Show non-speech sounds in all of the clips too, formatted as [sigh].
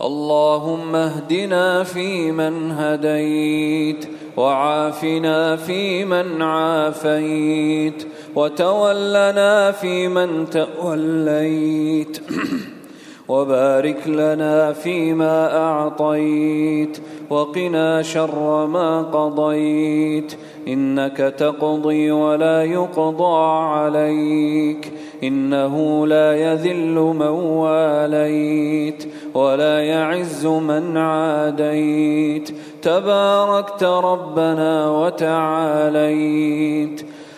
اللهم اهدنا فيمن هديت وعافنا فيمن عافيت وتولنا فيمن توليت [clears throat] وبارك لنا فيما أعطيت وقنا شر ما قضيت إنك تقضي ولا يقضى عليك إنه لا يذل من واليت ولا يعز من عاديت تباركت ربنا وتعاليت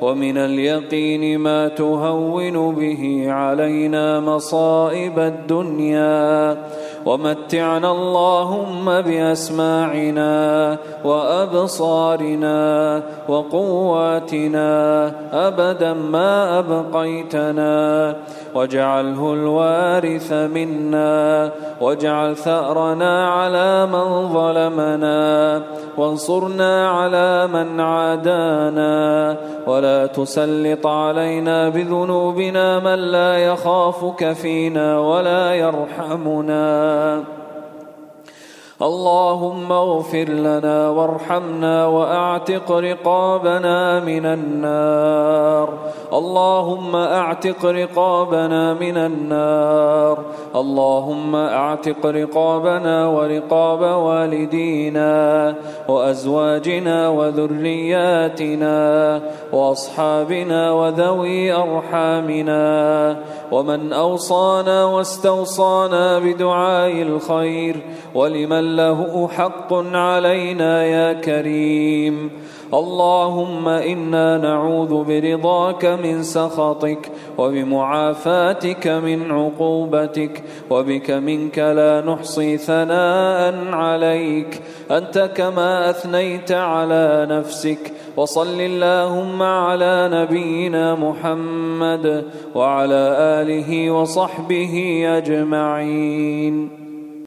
ومن اليقين ما تهون به علينا مصائب الدنيا. ومتعنا اللهم بأسماعنا وأبصارنا وقواتنا أبدا ما أبقيتنا. واجعله الوارث منا واجعل ثأرنا على من ظلمنا وانصرنا على من عادانا. ولا تسلط علينا بذنوبنا من لا يخافك فينا ولا يرحمنا. اللهم اغفر لنا وارحمنا وأعتق رقابنا من النار. اللهم أعتق رقابنا من النار. اللهم أعتق رقابنا ورقاب والدينا وأزواجنا وذرياتنا وأصحابنا وذوي أرحامنا. ومن أوصانا واستوصانا بدعاء الخير ولمن له حق علينا يا كريم. اللهم إنا نعوذ برضاك من سخطك وبمعافاتك من عقوبتك وبك منك لا نحصي ثناء عليك. أنت كما أثنيت على نفسك. وصل اللهم على نبينا محمد وعلى آله وصحبه أجمعين.